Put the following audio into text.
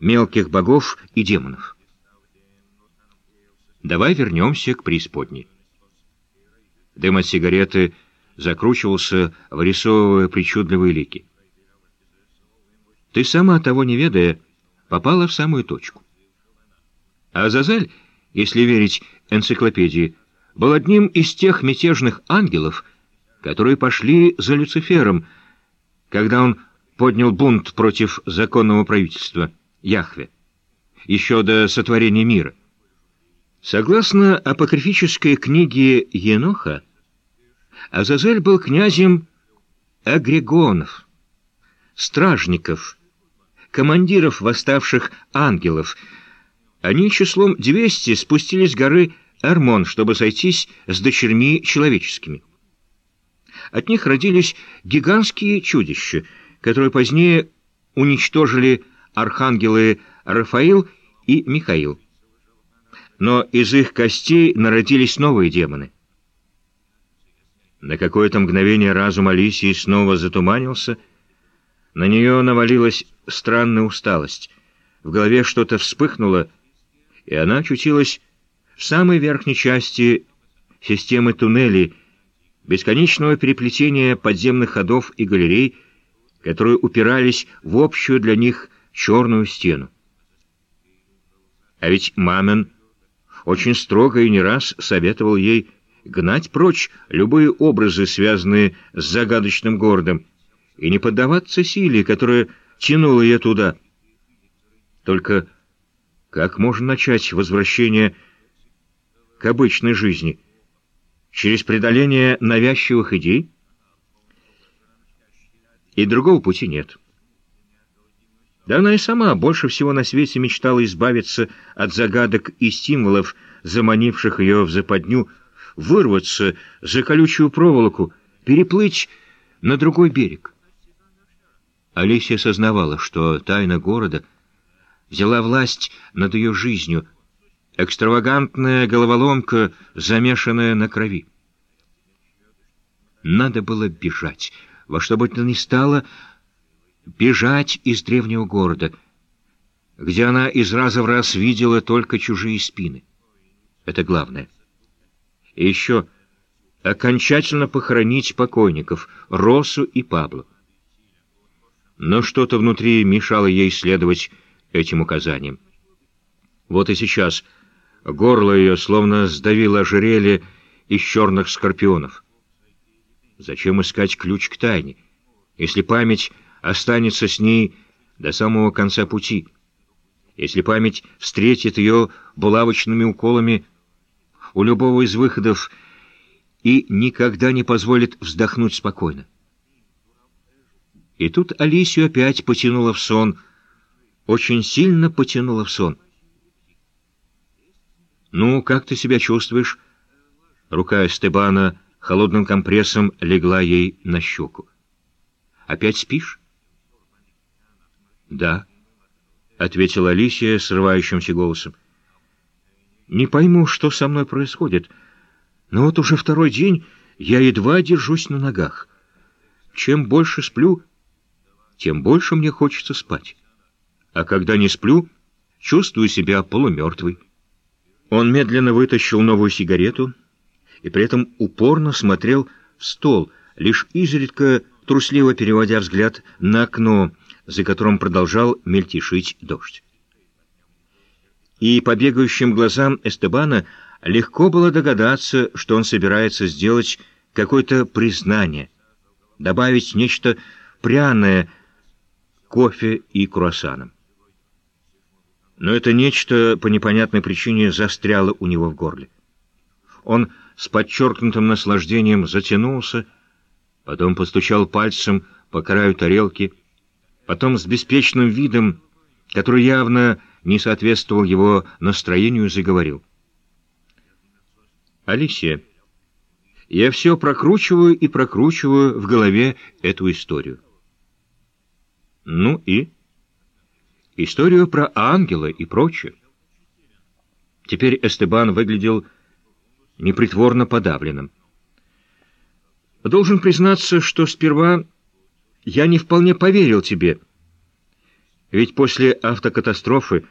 мелких богов и демонов. Давай вернемся к преисподней. Дым от сигареты закручивался, вырисовывая причудливые лики. Ты сама, того не ведая, попала в самую точку. А Азазель, если верить энциклопедии, был одним из тех мятежных ангелов, которые пошли за Люцифером, когда он поднял бунт против законного правительства Яхве, еще до сотворения мира. Согласно апокрифической книге Еноха, Азазель был князем агрегонов, стражников, командиров восставших ангелов. Они числом 200 спустились с горы Армон, чтобы сойтись с дочерьми человеческими. От них родились гигантские чудища, которые позднее уничтожили архангелы Рафаил и Михаил. Но из их костей народились новые демоны. На какое-то мгновение разум Алисии снова затуманился. На нее навалилась странная усталость. В голове что-то вспыхнуло, и она очутилась в самой верхней части системы туннелей, бесконечного переплетения подземных ходов и галерей, которые упирались в общую для них черную стену. А ведь Мамен очень строго и не раз советовал ей гнать прочь любые образы, связанные с загадочным городом, и не поддаваться силе, которая тянула ее туда. Только как можно начать возвращение к обычной жизни? Через преодоление навязчивых идей? И другого пути нет. Да она и сама больше всего на свете мечтала избавиться от загадок и символов, заманивших ее в западню, вырваться за колючую проволоку, переплыть на другой берег. Алисия сознавала, что тайна города взяла власть над ее жизнью, экстравагантная головоломка, замешанная на крови. Надо было бежать, во что бы то ни стало, бежать из древнего города, где она из раза в раз видела только чужие спины. Это главное. И еще окончательно похоронить покойников Росу и Пабло. Но что-то внутри мешало ей следовать этим указаниям. Вот и сейчас горло ее словно сдавило ожерелье из черных скорпионов. Зачем искать ключ к тайне, если память останется с ней до самого конца пути, если память встретит ее булавочными уколами у любого из выходов и никогда не позволит вздохнуть спокойно. И тут Алисию опять потянула в сон, очень сильно потянула в сон. «Ну, как ты себя чувствуешь?» Рука Эстебана холодным компрессом легла ей на щеку. «Опять спишь?» «Да», — ответила Алисия срывающимся голосом. «Не пойму, что со мной происходит, но вот уже второй день я едва держусь на ногах. Чем больше сплю, тем больше мне хочется спать. А когда не сплю, чувствую себя полумертвой». Он медленно вытащил новую сигарету и при этом упорно смотрел в стол, лишь изредка трусливо переводя взгляд на окно, за которым продолжал мельтешить дождь. И по бегающим глазам Эстебана легко было догадаться, что он собирается сделать какое-то признание, добавить нечто пряное кофе и круассанам. Но это нечто по непонятной причине застряло у него в горле. Он с подчеркнутым наслаждением затянулся, потом постучал пальцем по краю тарелки, Потом с беспечным видом, который явно не соответствовал его настроению, заговорил. «Алисия, я все прокручиваю и прокручиваю в голове эту историю». «Ну и?» «Историю про ангела и прочее». Теперь Эстебан выглядел непритворно подавленным. «Должен признаться, что сперва я не вполне поверил тебе. Ведь после автокатастрофы